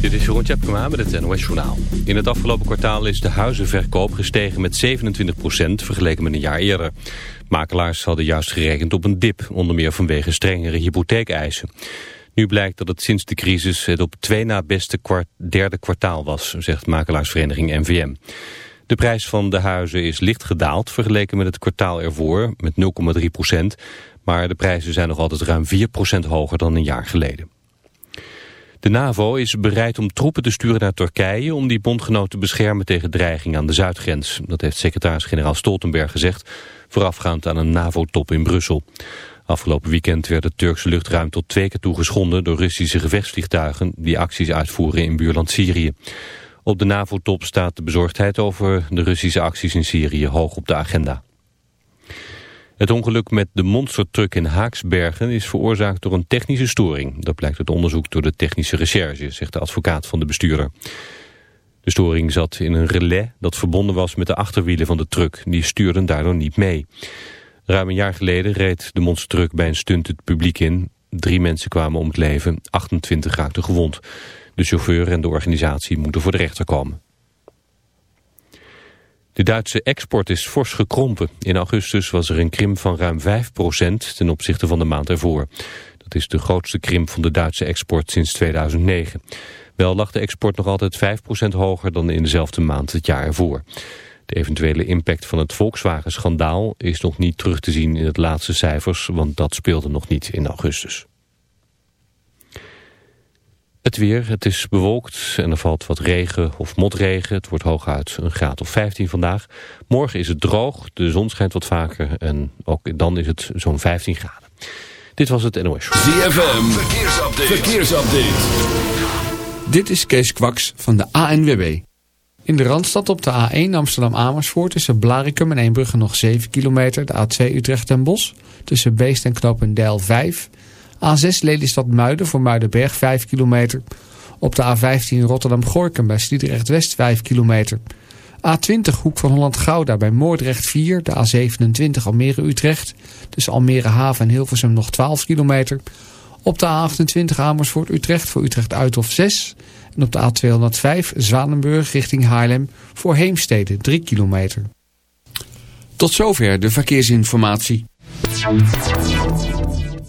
Dit is Jeroen Tjepkema met het NOS Journaal. In het afgelopen kwartaal is de huizenverkoop gestegen met 27% vergeleken met een jaar eerder. Makelaars hadden juist gerekend op een dip, onder meer vanwege strengere hypotheekeisen. Nu blijkt dat het sinds de crisis het op twee na beste derde kwartaal was, zegt makelaarsvereniging NVM. De prijs van de huizen is licht gedaald vergeleken met het kwartaal ervoor, met 0,3 procent. Maar de prijzen zijn nog altijd ruim 4 procent hoger dan een jaar geleden. De NAVO is bereid om troepen te sturen naar Turkije om die bondgenoot te beschermen tegen dreiging aan de zuidgrens. Dat heeft secretaris-generaal Stoltenberg gezegd, voorafgaand aan een NAVO-top in Brussel. Afgelopen weekend werd het Turkse luchtruim tot twee keer toe geschonden door Russische gevechtsvliegtuigen die acties uitvoeren in buurland Syrië. Op de NAVO-top staat de bezorgdheid over de Russische acties in Syrië hoog op de agenda. Het ongeluk met de monstertruck in Haaksbergen is veroorzaakt door een technische storing. Dat blijkt uit onderzoek door de technische recherche, zegt de advocaat van de bestuurder. De storing zat in een relais dat verbonden was met de achterwielen van de truck. Die stuurden daardoor niet mee. Ruim een jaar geleden reed de monstertruck bij een stunt het publiek in. Drie mensen kwamen om het leven, 28 raakten gewond. De chauffeur en de organisatie moeten voor de rechter komen. De Duitse export is fors gekrompen. In augustus was er een krimp van ruim 5% ten opzichte van de maand ervoor. Dat is de grootste krimp van de Duitse export sinds 2009. Wel lag de export nog altijd 5% hoger dan in dezelfde maand het jaar ervoor. De eventuele impact van het Volkswagen-schandaal is nog niet terug te zien in het laatste cijfers, want dat speelde nog niet in augustus. Het weer, het is bewolkt en er valt wat regen of motregen. Het wordt hooguit een graad of 15 vandaag. Morgen is het droog, de zon schijnt wat vaker en ook dan is het zo'n 15 graden. Dit was het NOS. ZFM, verkeersupdate. verkeersupdate. Dit is Kees Kwaks van de ANWB. In de Randstad op de A1 Amsterdam-Amersfoort tussen Blarikum en Eembrugge nog 7 kilometer. De A2 Utrecht en Bos tussen Beest en Knopendijl 5 A6 Lelystad Muiden voor Muidenberg 5 kilometer. Op de A15 Rotterdam-Gorkum bij Sliedrecht West 5 kilometer. A20 Hoek van Holland-Gouda bij Moordrecht 4. De A27 Almere-Utrecht. Tussen Almere Haven en Hilversum nog 12 kilometer. Op de A28 Amersfoort-Utrecht voor Utrecht-Uithof 6. En op de A205 Zwanenburg richting Haarlem voor Heemstede 3 kilometer. Tot zover de verkeersinformatie.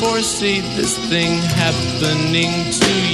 Foresee this thing happening to you.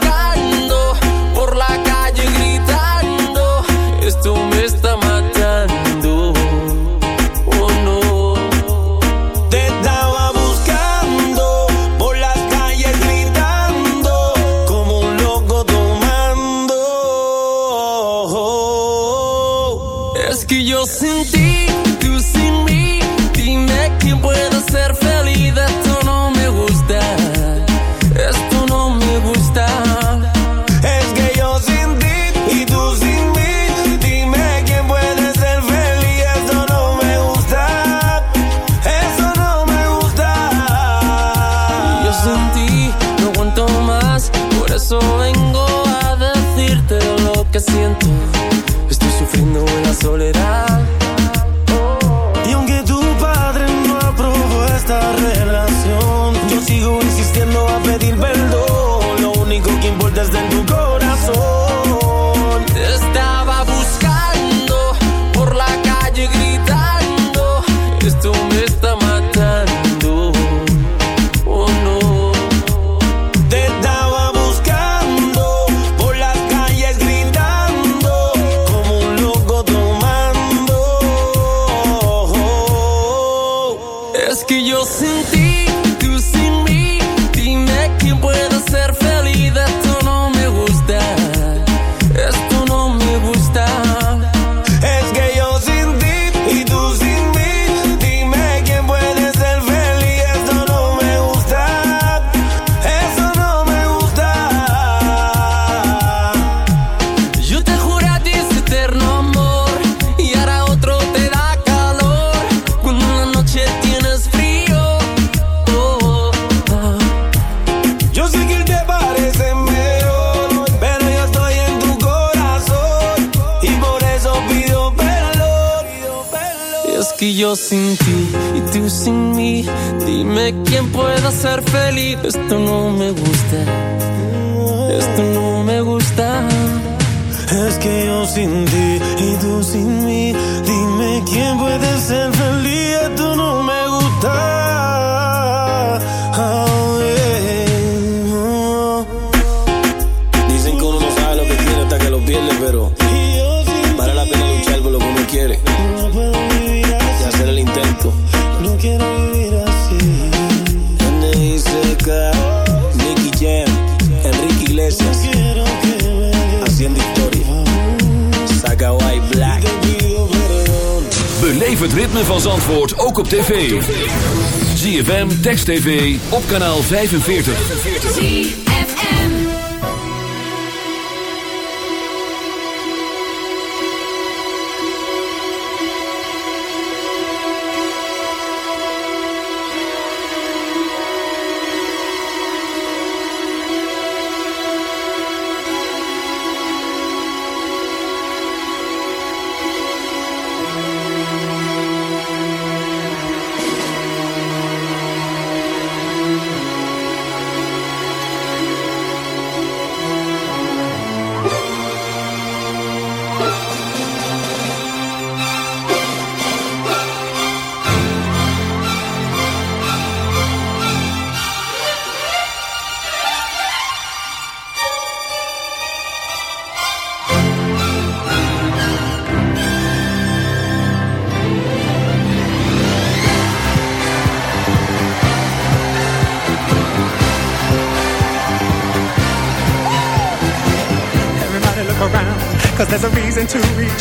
TV op kanaal 45.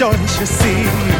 joys you see.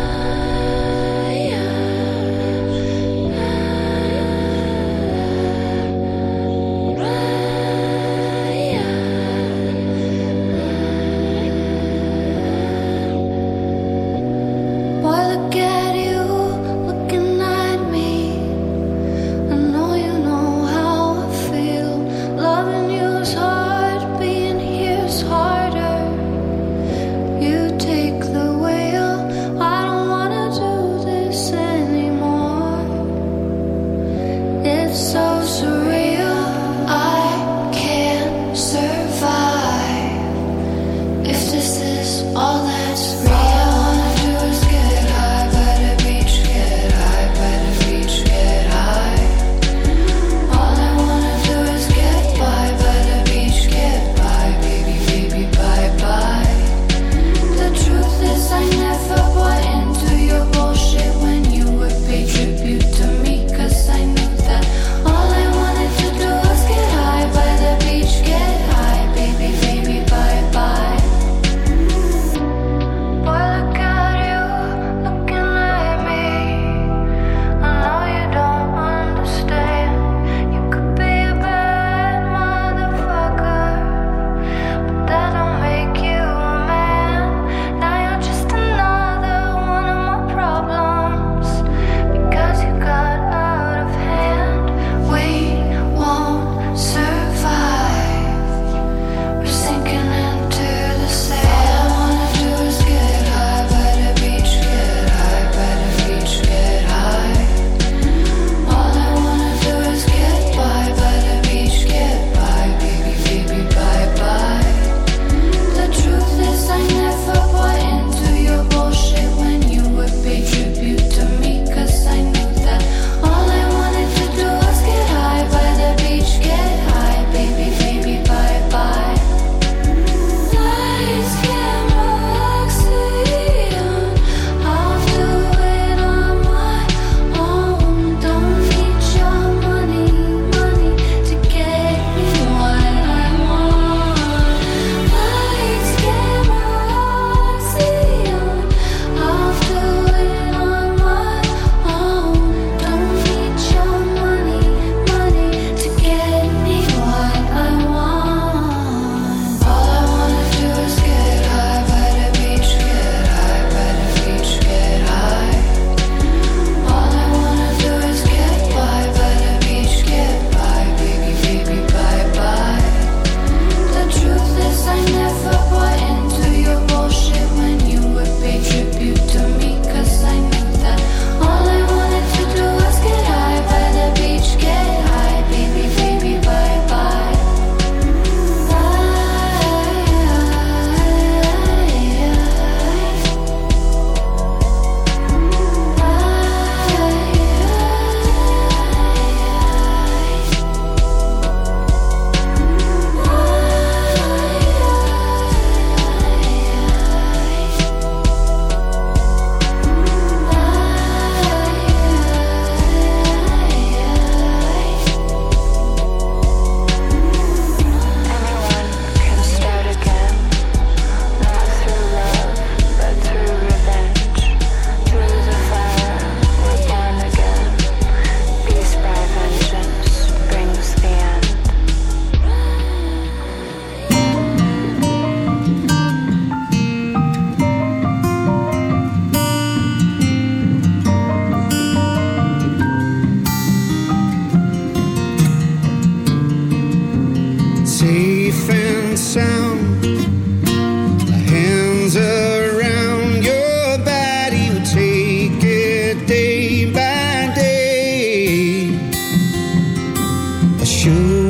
should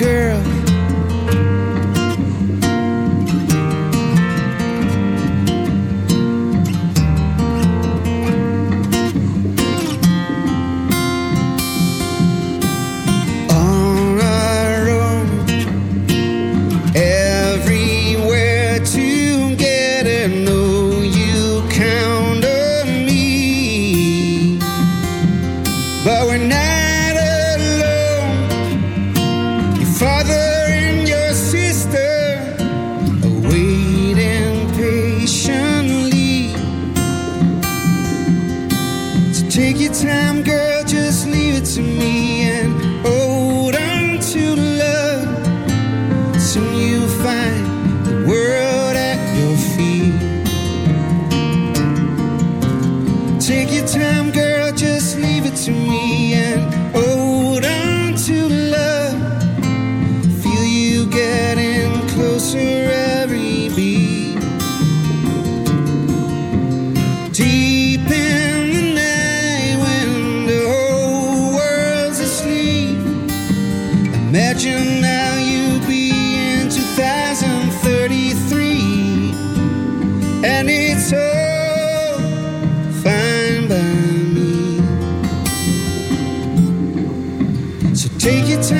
girl. Imagine now you'll be in 2033. And it's all fine by me. So take your time,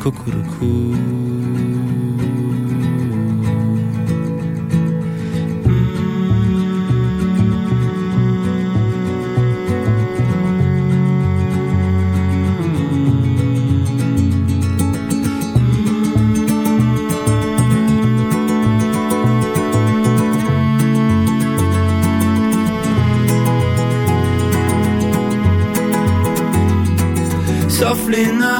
cuckoo. softly now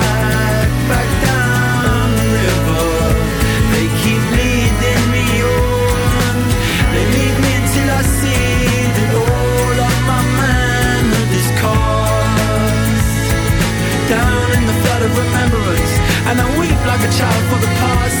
of remembrance. And I weep like a child for the past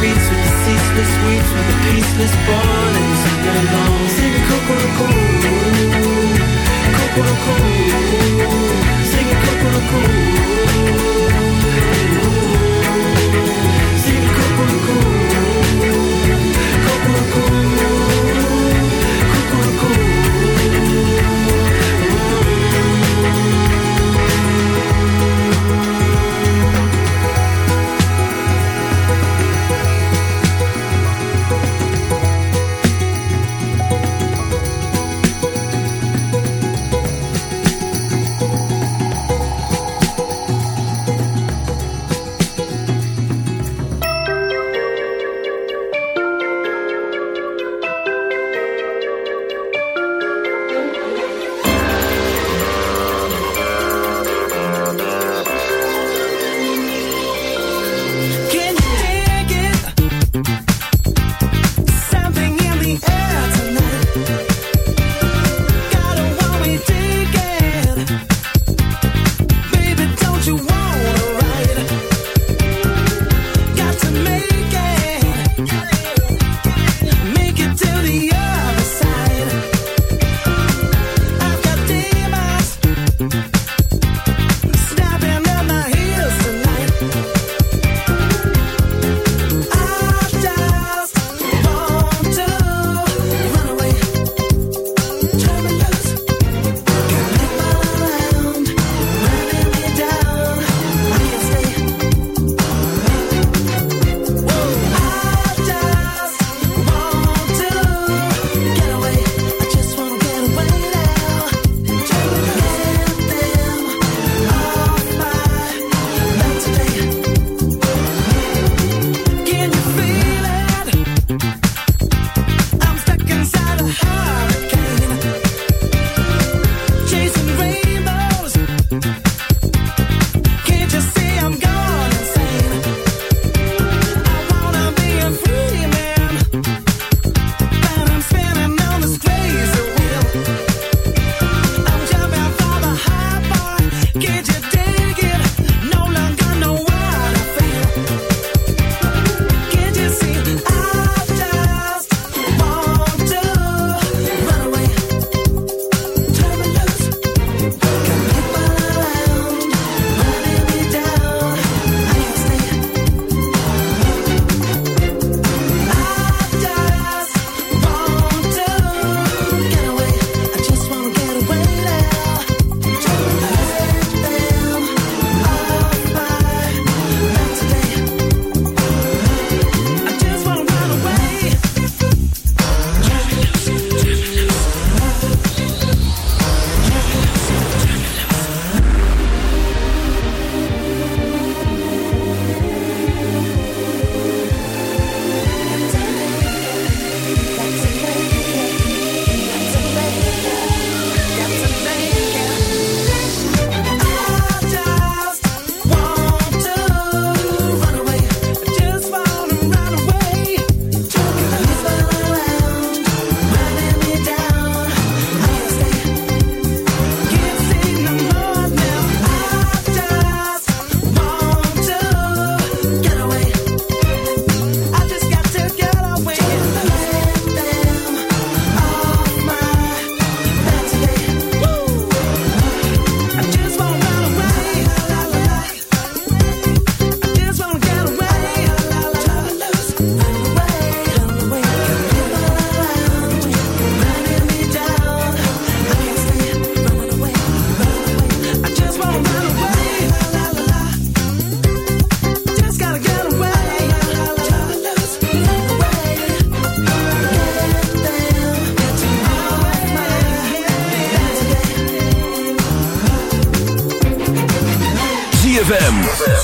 beats with the ceaseless weeds, with the peaceless born and sing along. Singing Kokoroko, Kokoroko, singing Kokoroko.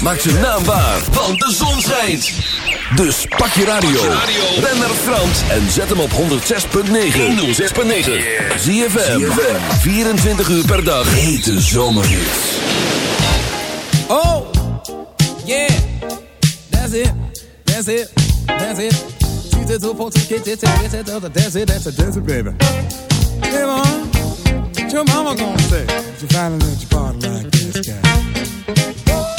Maak zijn naam waar, want de zon schijnt. Dus pak je radio, ben naar Frans en zet hem op 106.9. 106.9. Zie je 24 uur per dag. Hete zomerhits. Oh, yeah, that's it, that's it, that's it. Choose it to folks, get it, get it, that's it, that's it, that's it, baby. Hey, man. what your mama gonna say? If you finally let your body like this guy.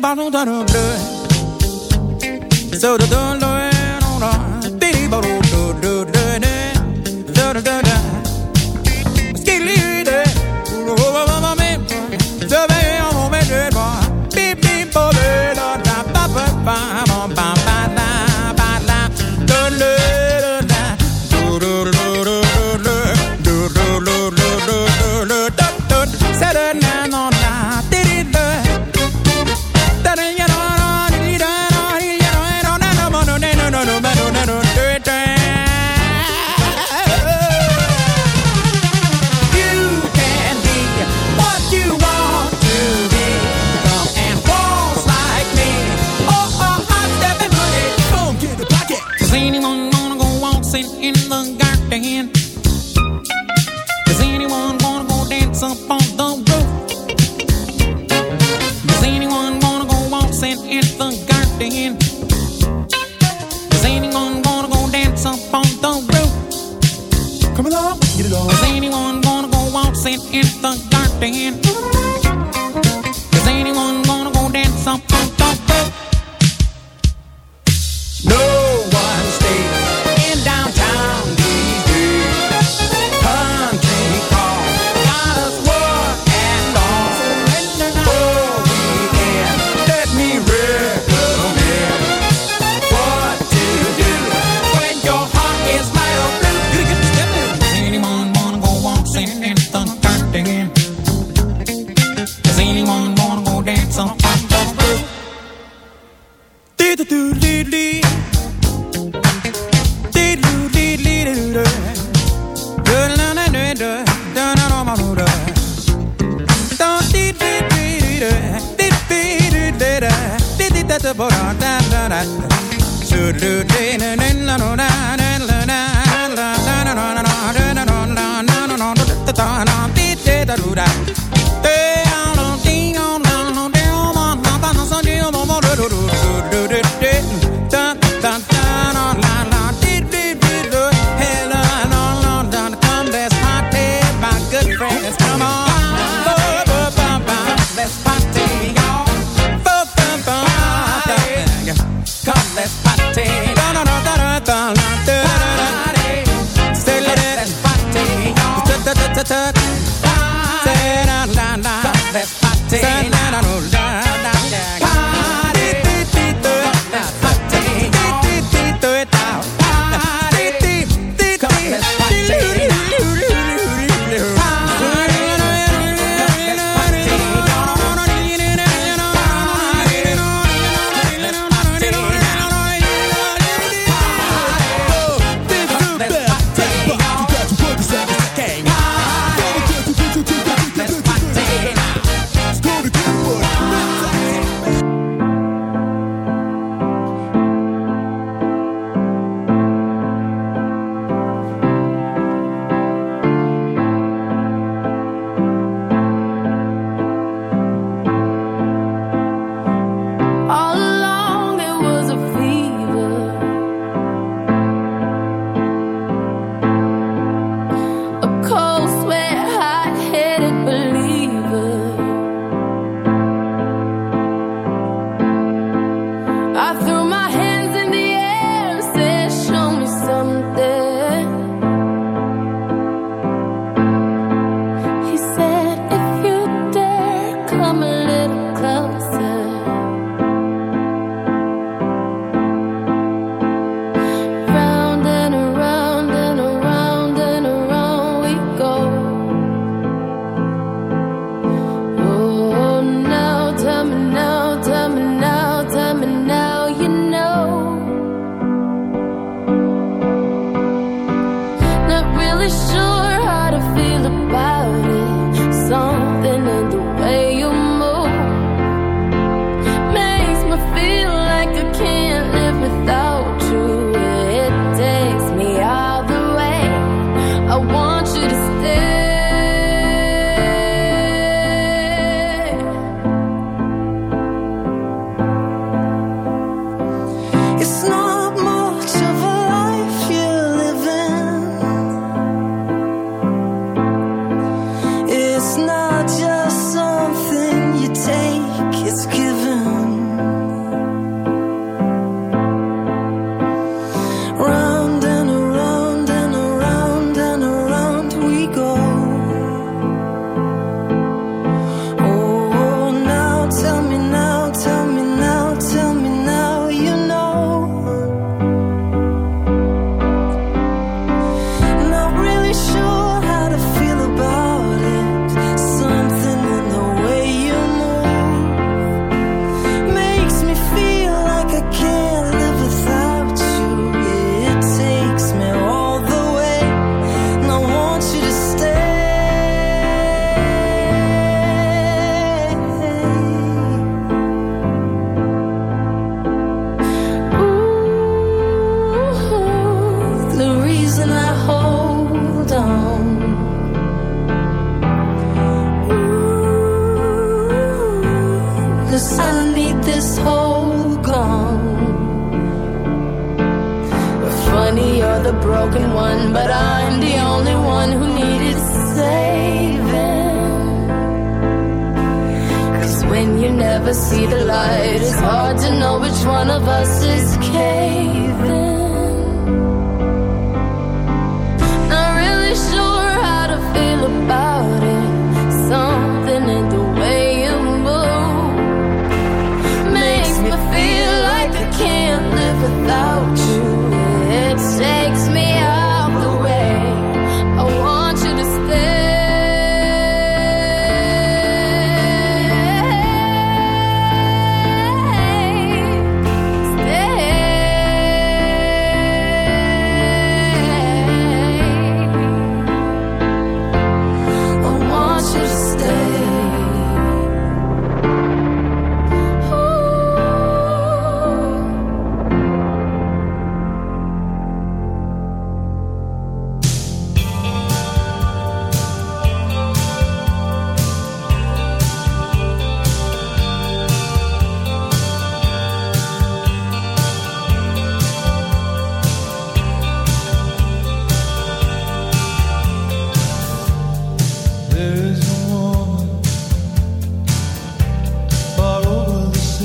ballon dans. So the na na na na na.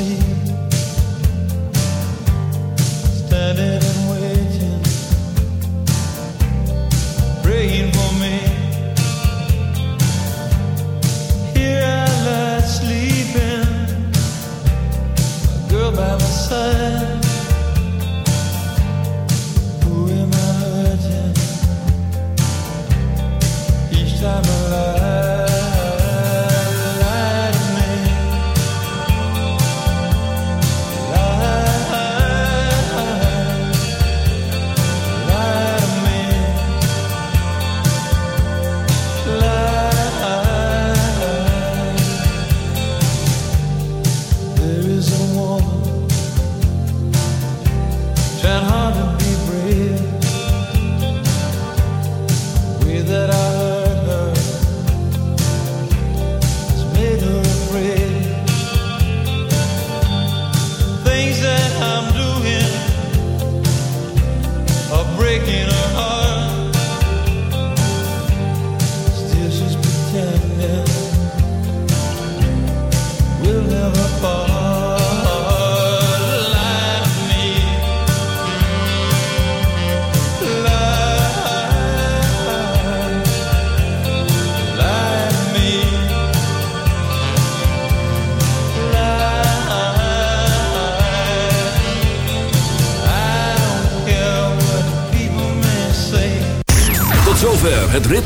sing